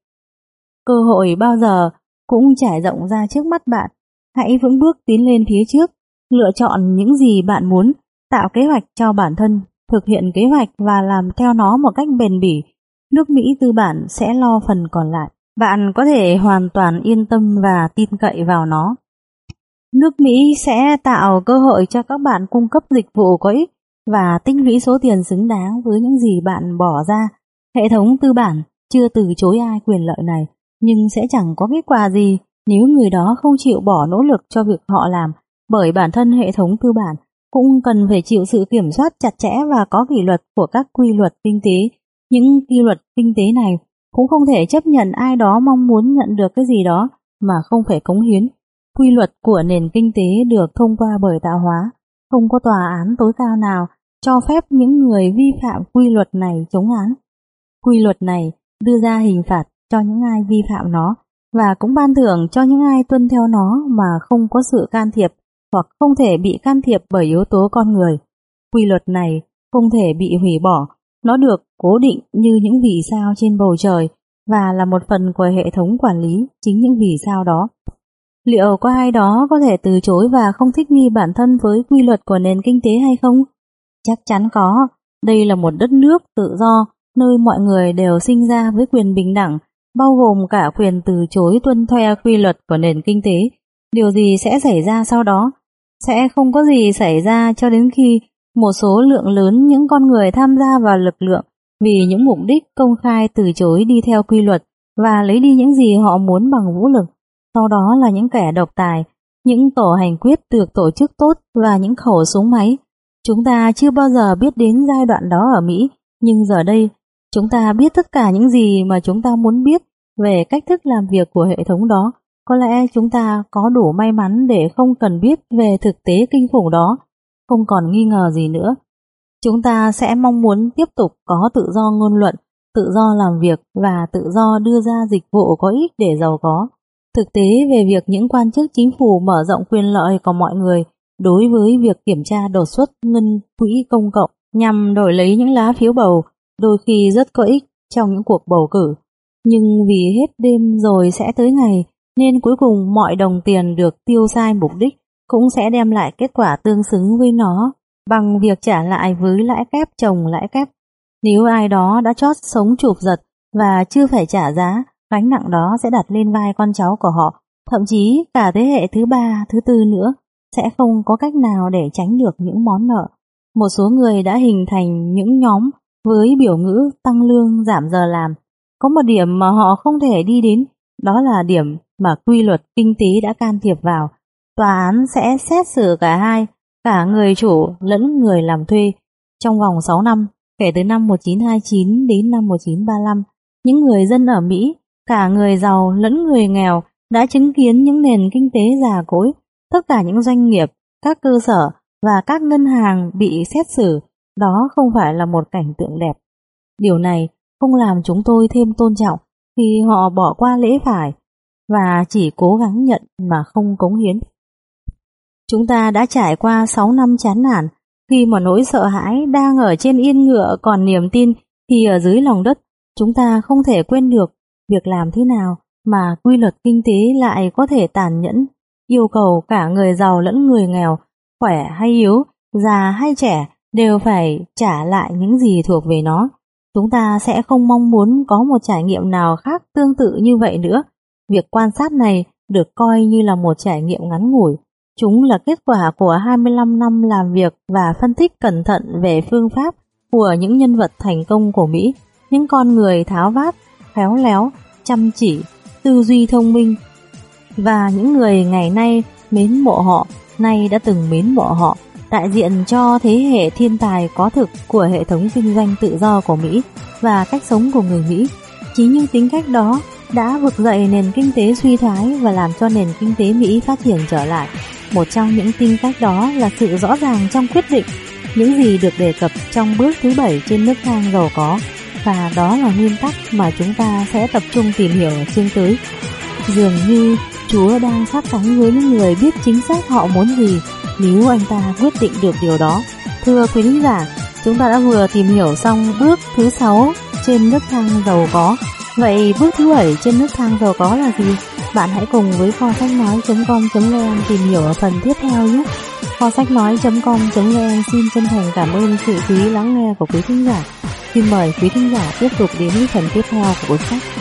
Cơ hội bao giờ cũng trải rộng ra trước mắt bạn. Hãy vững bước tiến lên phía trước, lựa chọn những gì bạn muốn, tạo kế hoạch cho bản thân, thực hiện kế hoạch và làm theo nó một cách bền bỉ. Nước Mỹ tư bản sẽ lo phần còn lại. Bạn có thể hoàn toàn yên tâm và tin cậy vào nó. Nước Mỹ sẽ tạo cơ hội cho các bạn cung cấp dịch vụ có ích và tích lũy số tiền xứng đáng với những gì bạn bỏ ra. Hệ thống tư bản chưa từ chối ai quyền lợi này, nhưng sẽ chẳng có kết quả gì nếu người đó không chịu bỏ nỗ lực cho việc họ làm, bởi bản thân hệ thống tư bản cũng cần phải chịu sự kiểm soát chặt chẽ và có kỷ luật của các quy luật kinh tế. Những quy luật kinh tế này cũng không thể chấp nhận ai đó mong muốn nhận được cái gì đó mà không phải cống hiến. Quy luật của nền kinh tế được thông qua bởi tạo hóa, không có tòa án tối cao nào cho phép những người vi phạm quy luật này chống án. Quy luật này đưa ra hình phạt cho những ai vi phạm nó và cũng ban thưởng cho những ai tuân theo nó mà không có sự can thiệp hoặc không thể bị can thiệp bởi yếu tố con người. Quy luật này không thể bị hủy bỏ, nó được cố định như những vì sao trên bầu trời và là một phần của hệ thống quản lý chính những vì sao đó. Liệu có ai đó có thể từ chối và không thích nghi bản thân với quy luật của nền kinh tế hay không? Chắc chắn có. Đây là một đất nước tự do, nơi mọi người đều sinh ra với quyền bình đẳng, bao gồm cả quyền từ chối tuân theo quy luật của nền kinh tế. Điều gì sẽ xảy ra sau đó? Sẽ không có gì xảy ra cho đến khi một số lượng lớn những con người tham gia vào lực lượng vì những mục đích công khai từ chối đi theo quy luật và lấy đi những gì họ muốn bằng vũ lực sau đó là những kẻ độc tài, những tổ hành quyết được tổ chức tốt và những khẩu súng máy. Chúng ta chưa bao giờ biết đến giai đoạn đó ở Mỹ, nhưng giờ đây, chúng ta biết tất cả những gì mà chúng ta muốn biết về cách thức làm việc của hệ thống đó. Có lẽ chúng ta có đủ may mắn để không cần biết về thực tế kinh khủng đó, không còn nghi ngờ gì nữa. Chúng ta sẽ mong muốn tiếp tục có tự do ngôn luận, tự do làm việc và tự do đưa ra dịch vụ có ích để giàu có. Thực tế về việc những quan chức chính phủ mở rộng quyền lợi của mọi người đối với việc kiểm tra đột xuất ngân quỹ công cộng nhằm đổi lấy những lá phiếu bầu đôi khi rất có ích trong những cuộc bầu cử. Nhưng vì hết đêm rồi sẽ tới ngày nên cuối cùng mọi đồng tiền được tiêu sai mục đích cũng sẽ đem lại kết quả tương xứng với nó bằng việc trả lại với lãi kép chồng lãi kép. Nếu ai đó đã chót sống chụp giật và chưa phải trả giá Gánh nặng đó sẽ đặt lên vai con cháu của họ, thậm chí cả thế hệ thứ ba, thứ tư nữa, sẽ không có cách nào để tránh được những món nợ. Một số người đã hình thành những nhóm với biểu ngữ tăng lương giảm giờ làm. Có một điểm mà họ không thể đi đến, đó là điểm mà quy luật kinh tế đã can thiệp vào. Tòa án sẽ xét xử cả hai, cả người chủ lẫn người làm thuê. Trong vòng 6 năm, kể từ năm 1929 đến năm 1935, những người dân ở Mỹ Cả người giàu lẫn người nghèo đã chứng kiến những nền kinh tế già cỗi, tất cả những doanh nghiệp, các cơ sở và các ngân hàng bị xét xử, đó không phải là một cảnh tượng đẹp. Điều này không làm chúng tôi thêm tôn trọng khi họ bỏ qua lễ phải và chỉ cố gắng nhận mà không cống hiến. Chúng ta đã trải qua 6 năm chán nản khi mà nỗi sợ hãi đang ở trên yên ngựa còn niềm tin thì ở dưới lòng đất chúng ta không thể quên được Việc làm thế nào mà quy luật kinh tế lại có thể tàn nhẫn yêu cầu cả người giàu lẫn người nghèo, khỏe hay yếu, già hay trẻ đều phải trả lại những gì thuộc về nó. Chúng ta sẽ không mong muốn có một trải nghiệm nào khác tương tự như vậy nữa. Việc quan sát này được coi như là một trải nghiệm ngắn ngủi. Chúng là kết quả của 25 năm làm việc và phân tích cẩn thận về phương pháp của những nhân vật thành công của Mỹ, những con người tháo vát, khéo léo, chăm chỉ, tư duy thông minh và những người ngày nay mến mộ họ, nay đã từng mến mộ họ, đại diện cho thế hệ thiên tài có thực của hệ thống kinh doanh tự do của Mỹ và cách sống của người Mỹ. Chính những tính cách đó đã vực dậy nền kinh tế suy thoái và làm cho nền kinh tế Mỹ phát triển trở lại. Một trong những tinh cách đó là sự rõ ràng trong quyết định những gì được đề cập trong bước thứ bảy trên nước thang giàu có và đó là nguyên tắc mà chúng ta sẽ tập trung tìm hiểu ở chương tới. Dường như Chúa đang sát cánh với những người biết chính xác họ muốn gì nếu anh ta quyết định được điều đó. Thưa quý khán giả, chúng ta đã vừa tìm hiểu xong bước thứ sáu trên nước thang giàu có. Vậy bước thứ bảy trên nước thang giàu có là gì? Bạn hãy cùng với kho sách nói.com.vn tìm hiểu ở phần tiếp theo nhé. Kho sách nói.com.vn xin chân thành cảm ơn sự quý lắng nghe của quý thính giả. Xin mời quý thính giả tiếp tục đến với phần tiếp theo của cuốn sách.